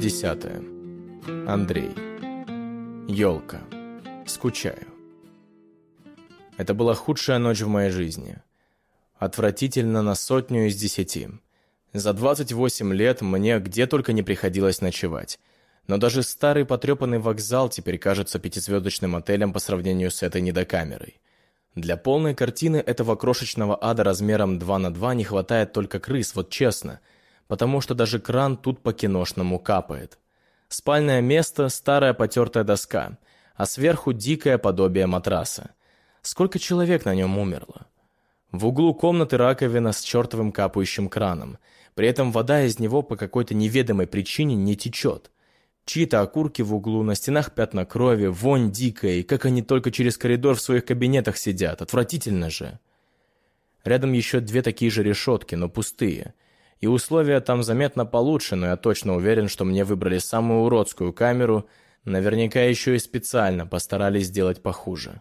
Глава 10. Андрей. Ёлка. Скучаю. Это была худшая ночь в моей жизни. Отвратительно на сотню из десяти. За 28 лет мне где только не приходилось ночевать. Но даже старый потрепанный вокзал теперь кажется пятизвездочным отелем по сравнению с этой недокамерой. Для полной картины этого крошечного ада размером 2 на 2 не хватает только крыс, вот честно – потому что даже кран тут по-киношному капает. Спальное место – старая потертая доска, а сверху дикое подобие матраса. Сколько человек на нем умерло? В углу комнаты раковина с чертовым капающим краном. При этом вода из него по какой-то неведомой причине не течет. Чьи-то окурки в углу, на стенах пятна крови, вонь дикая, и как они только через коридор в своих кабинетах сидят. Отвратительно же. Рядом еще две такие же решетки, но пустые – и условия там заметно получше, но я точно уверен, что мне выбрали самую уродскую камеру, наверняка еще и специально постарались сделать похуже.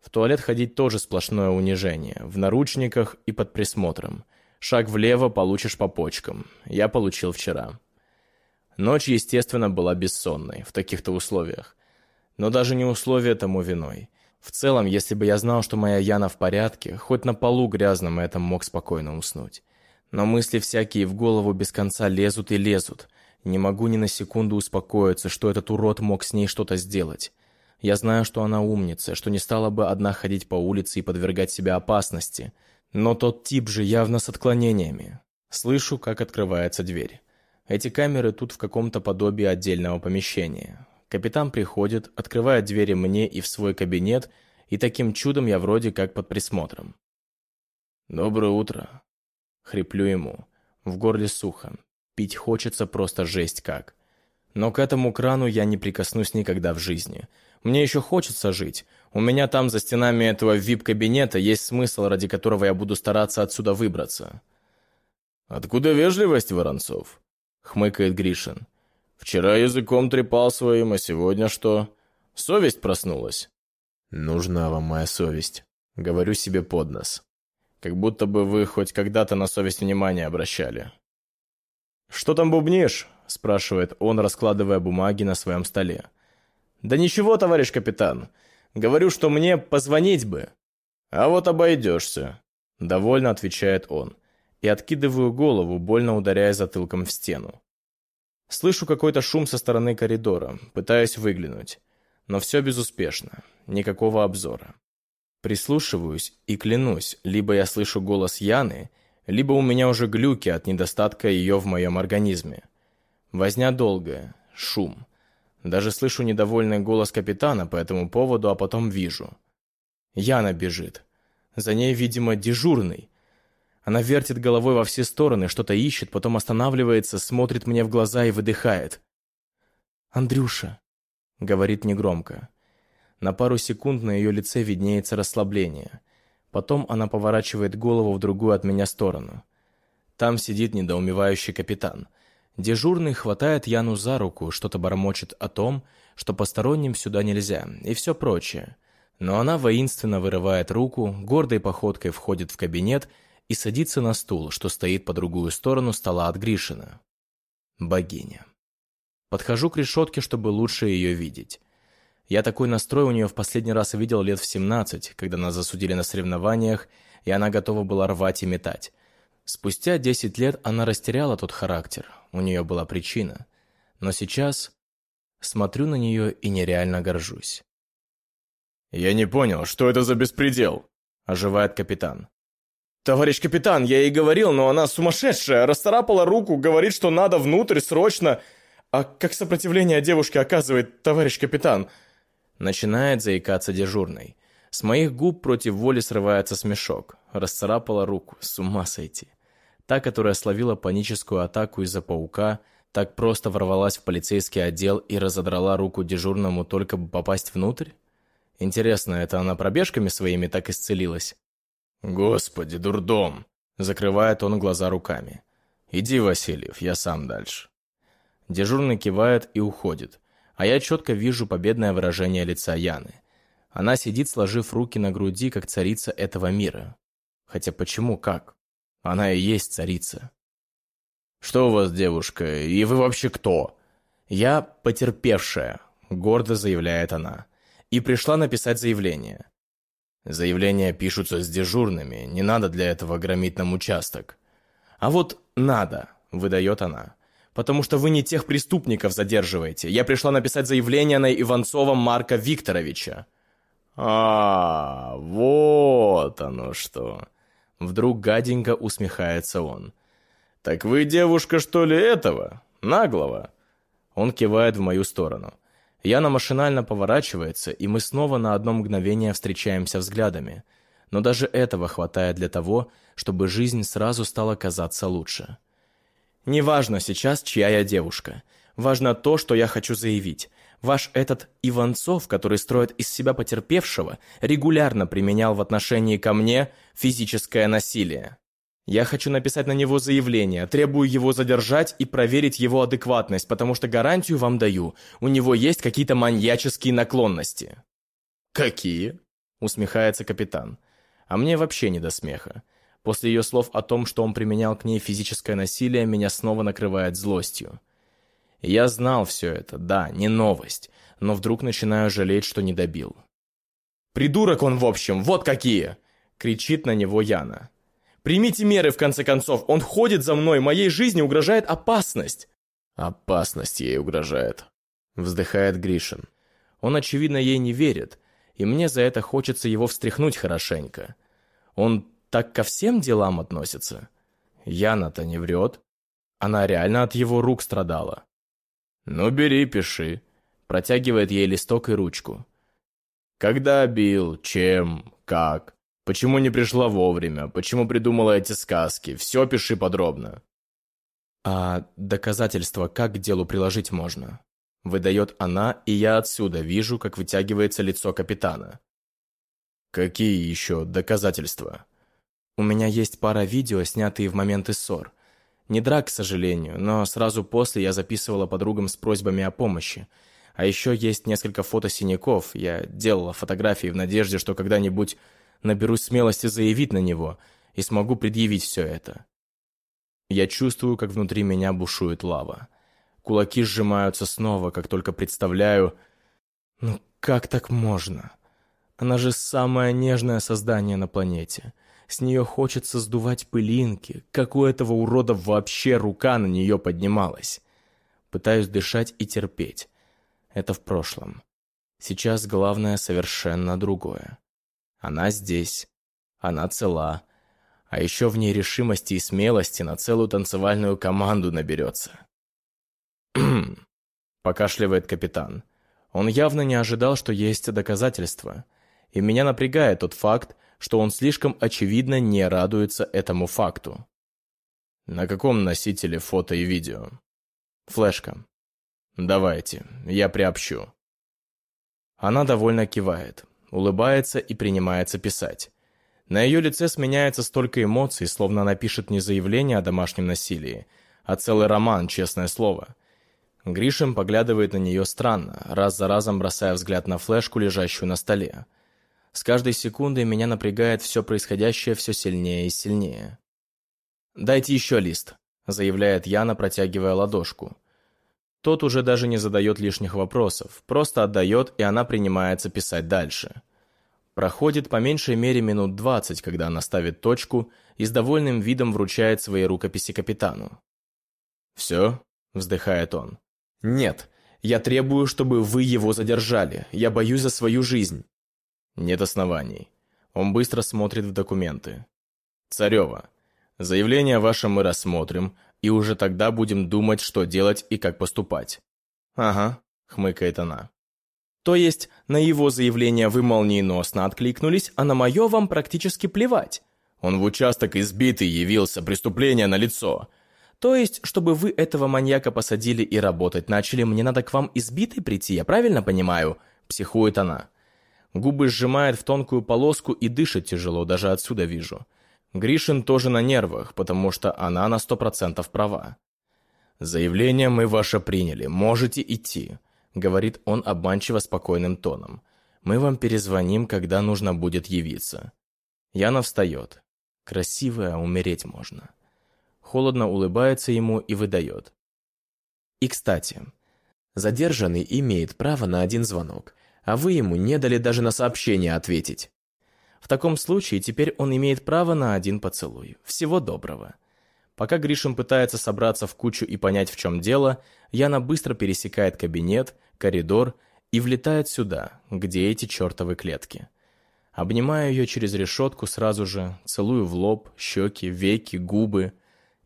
В туалет ходить тоже сплошное унижение, в наручниках и под присмотром. Шаг влево получишь по почкам. Я получил вчера. Ночь, естественно, была бессонной в таких-то условиях. Но даже не условия тому виной. В целом, если бы я знал, что моя Яна в порядке, хоть на полу грязном я там мог спокойно уснуть. Но мысли всякие в голову без конца лезут и лезут. Не могу ни на секунду успокоиться, что этот урод мог с ней что-то сделать. Я знаю, что она умница, что не стала бы одна ходить по улице и подвергать себя опасности. Но тот тип же явно с отклонениями. Слышу, как открывается дверь. Эти камеры тут в каком-то подобии отдельного помещения. Капитан приходит, открывает двери мне и в свой кабинет, и таким чудом я вроде как под присмотром. «Доброе утро», Хриплю ему. В горле сухо. Пить хочется просто жесть как. Но к этому крану я не прикоснусь никогда в жизни. Мне еще хочется жить. У меня там за стенами этого вип-кабинета есть смысл, ради которого я буду стараться отсюда выбраться. «Откуда вежливость, Воронцов?» — хмыкает Гришин. «Вчера языком трепал своим, а сегодня что? Совесть проснулась?» «Нужна вам моя совесть», — говорю себе под нос. Как будто бы вы хоть когда-то на совесть внимания обращали. «Что там бубнишь?» – спрашивает он, раскладывая бумаги на своем столе. «Да ничего, товарищ капитан. Говорю, что мне позвонить бы». «А вот обойдешься», – довольно отвечает он. И откидываю голову, больно ударяя затылком в стену. Слышу какой-то шум со стороны коридора, пытаюсь выглянуть. Но все безуспешно, никакого обзора. Прислушиваюсь и клянусь, либо я слышу голос Яны, либо у меня уже глюки от недостатка ее в моем организме. Возня долгая, шум. Даже слышу недовольный голос капитана по этому поводу, а потом вижу. Яна бежит. За ней, видимо, дежурный. Она вертит головой во все стороны, что-то ищет, потом останавливается, смотрит мне в глаза и выдыхает. «Андрюша», — говорит негромко, — на пару секунд на ее лице виднеется расслабление. Потом она поворачивает голову в другую от меня сторону. Там сидит недоумевающий капитан. Дежурный хватает Яну за руку, что-то бормочет о том, что посторонним сюда нельзя, и все прочее. Но она воинственно вырывает руку, гордой походкой входит в кабинет и садится на стул, что стоит по другую сторону стола от Гришина. Богиня. Подхожу к решетке, чтобы лучше ее видеть. Я такой настрой у нее в последний раз видел лет в 17, когда нас засудили на соревнованиях, и она готова была рвать и метать. Спустя 10 лет она растеряла тот характер, у нее была причина. Но сейчас смотрю на нее и нереально горжусь. «Я не понял, что это за беспредел?» – оживает капитан. «Товарищ капитан, я ей говорил, но она сумасшедшая, расцарапала руку, говорит, что надо внутрь срочно. А как сопротивление девушке оказывает, товарищ капитан?» Начинает заикаться дежурный. С моих губ против воли срывается смешок. Расцарапала руку. С ума сойти. Та, которая словила паническую атаку из-за паука, так просто ворвалась в полицейский отдел и разодрала руку дежурному только бы попасть внутрь? Интересно, это она пробежками своими так исцелилась? Господи, дурдом! Закрывает он глаза руками. Иди, Васильев, я сам дальше. Дежурный кивает и уходит а я четко вижу победное выражение лица Яны. Она сидит, сложив руки на груди, как царица этого мира. Хотя почему как? Она и есть царица. «Что у вас, девушка, и вы вообще кто?» «Я потерпевшая», — гордо заявляет она, «и пришла написать заявление». Заявления пишутся с дежурными, не надо для этого громить нам участок. «А вот надо», — выдает она, «потому что вы не тех преступников задерживаете. Я пришла написать заявление на Иванцова Марка Викторовича». «А, вот оно что!» Вдруг гаденько усмехается он. «Так вы девушка, что ли, этого? Наглого?» Он кивает в мою сторону. Яна машинально поворачивается, и мы снова на одно мгновение встречаемся взглядами. Но даже этого хватает для того, чтобы жизнь сразу стала казаться лучше. Неважно сейчас, чья я девушка. Важно то, что я хочу заявить. Ваш этот Иванцов, который строит из себя потерпевшего, регулярно применял в отношении ко мне физическое насилие. Я хочу написать на него заявление, требую его задержать и проверить его адекватность, потому что гарантию вам даю, у него есть какие-то маньяческие наклонности». «Какие?» – усмехается капитан. А мне вообще не до смеха. После ее слов о том, что он применял к ней физическое насилие, меня снова накрывает злостью. Я знал все это, да, не новость, но вдруг начинаю жалеть, что не добил. «Придурок он, в общем, вот какие!» – кричит на него Яна. Примите меры, в конце концов. Он ходит за мной, моей жизни угрожает опасность». «Опасность ей угрожает», — вздыхает Гришин. Он, очевидно, ей не верит, и мне за это хочется его встряхнуть хорошенько. Он так ко всем делам относится. Яна-то не врет. Она реально от его рук страдала. «Ну, бери, пиши», — протягивает ей листок и ручку. «Когда бил? Чем? Как?» Почему не пришла вовремя? Почему придумала эти сказки? Все пиши подробно. А доказательства как к делу приложить можно? Выдает она, и я отсюда вижу, как вытягивается лицо капитана. Какие еще доказательства? У меня есть пара видео, снятые в моменты ссор. Не драк, к сожалению, но сразу после я записывала подругам с просьбами о помощи. А еще есть несколько фото синяков. Я делала фотографии в надежде, что когда-нибудь наберусь смелости заявить на него и смогу предъявить все это. Я чувствую, как внутри меня бушует лава. Кулаки сжимаются снова, как только представляю... Ну как так можно? Она же самое нежное создание на планете. С нее хочется сдувать пылинки. Как у этого урода вообще рука на нее поднималась? Пытаюсь дышать и терпеть. Это в прошлом. Сейчас главное совершенно другое. Она здесь. Она цела. А еще в ней решимости и смелости на целую танцевальную команду наберется. покашливает капитан. Он явно не ожидал, что есть доказательства. И меня напрягает тот факт, что он слишком очевидно не радуется этому факту. На каком носителе фото и видео? Флешка. Давайте, я приобщу. Она довольно кивает улыбается и принимается писать. На ее лице сменяется столько эмоций, словно она пишет не заявление о домашнем насилии, а целый роман, честное слово. Гришин поглядывает на нее странно, раз за разом бросая взгляд на флешку, лежащую на столе. С каждой секундой меня напрягает все происходящее все сильнее и сильнее. «Дайте еще лист», — заявляет Яна, протягивая ладошку. Тот уже даже не задает лишних вопросов, просто отдает, и она принимается писать дальше. Проходит по меньшей мере минут двадцать, когда она ставит точку и с довольным видом вручает свои рукописи капитану. «Все?» – вздыхает он. «Нет, я требую, чтобы вы его задержали. Я боюсь за свою жизнь». Нет оснований. Он быстро смотрит в документы. «Царева, заявление ваше мы рассмотрим, и уже тогда будем думать, что делать и как поступать». «Ага», — хмыкает она. «То есть на его заявление вы молниеносно откликнулись, а на мое вам практически плевать?» «Он в участок избитый явился, преступление на лицо. То есть, чтобы вы этого маньяка посадили и работать начали, мне надо к вам избитый прийти, я правильно понимаю?» Психует она. Губы сжимает в тонкую полоску и дышит тяжело, даже отсюда вижу. Гришин тоже на нервах, потому что она на сто процентов права. «Заявление мы ваше приняли, можете идти», — говорит он обманчиво спокойным тоном. «Мы вам перезвоним, когда нужно будет явиться». Яна встает. Красивая, умереть можно. холодно улыбается ему и выдает. И, кстати, задержанный имеет право на один звонок, а вы ему не дали даже на сообщение ответить. В таком случае теперь он имеет право на один поцелуй. Всего доброго. Пока Гришин пытается собраться в кучу и понять, в чем дело, Яна быстро пересекает кабинет, коридор и влетает сюда, где эти чертовы клетки. Обнимаю ее через решетку сразу же, целую в лоб, щеки, веки, губы.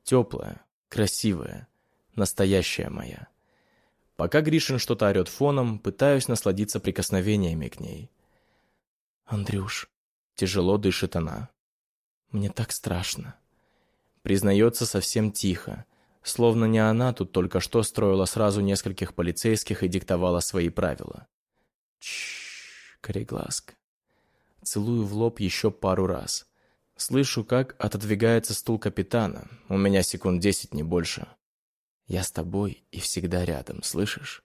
Теплая, красивая, настоящая моя. Пока Гришин что-то орет фоном, пытаюсь насладиться прикосновениями к ней. «Андрюш», — тяжело дышит она. «Мне так страшно». Признается совсем тихо, словно не она тут только что строила сразу нескольких полицейских и диктовала свои правила. Чш, кореглазка. Целую в лоб еще пару раз. Слышу, как отодвигается стул капитана. У меня секунд десять, не больше. Я с тобой и всегда рядом, слышишь?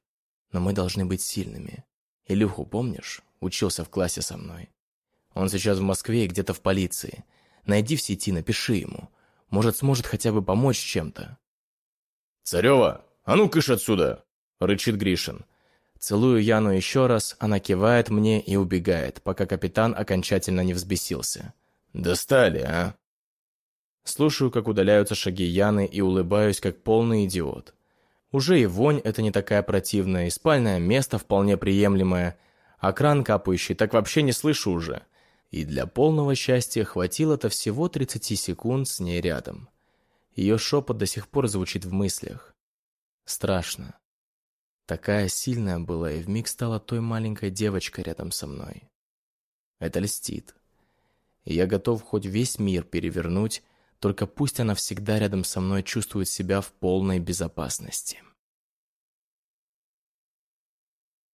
Но мы должны быть сильными. Илюху, помнишь? Учился в классе со мной. Он сейчас в Москве и где-то в полиции. Найди в сети, напиши ему. Может, сможет хотя бы помочь чем-то. «Царева, а ну кыш отсюда!» — рычит Гришин. Целую Яну еще раз, она кивает мне и убегает, пока капитан окончательно не взбесился. «Достали, а?» Слушаю, как удаляются шаги Яны и улыбаюсь, как полный идиот. Уже и вонь это не такая противная, и спальное место вполне приемлемое, а кран капающий так вообще не слышу уже. И для полного счастья хватило-то всего 30 секунд с ней рядом. Ее шепот до сих пор звучит в мыслях. Страшно. Такая сильная была и вмиг стала той маленькой девочкой рядом со мной. Это льстит. И я готов хоть весь мир перевернуть, только пусть она всегда рядом со мной чувствует себя в полной безопасности.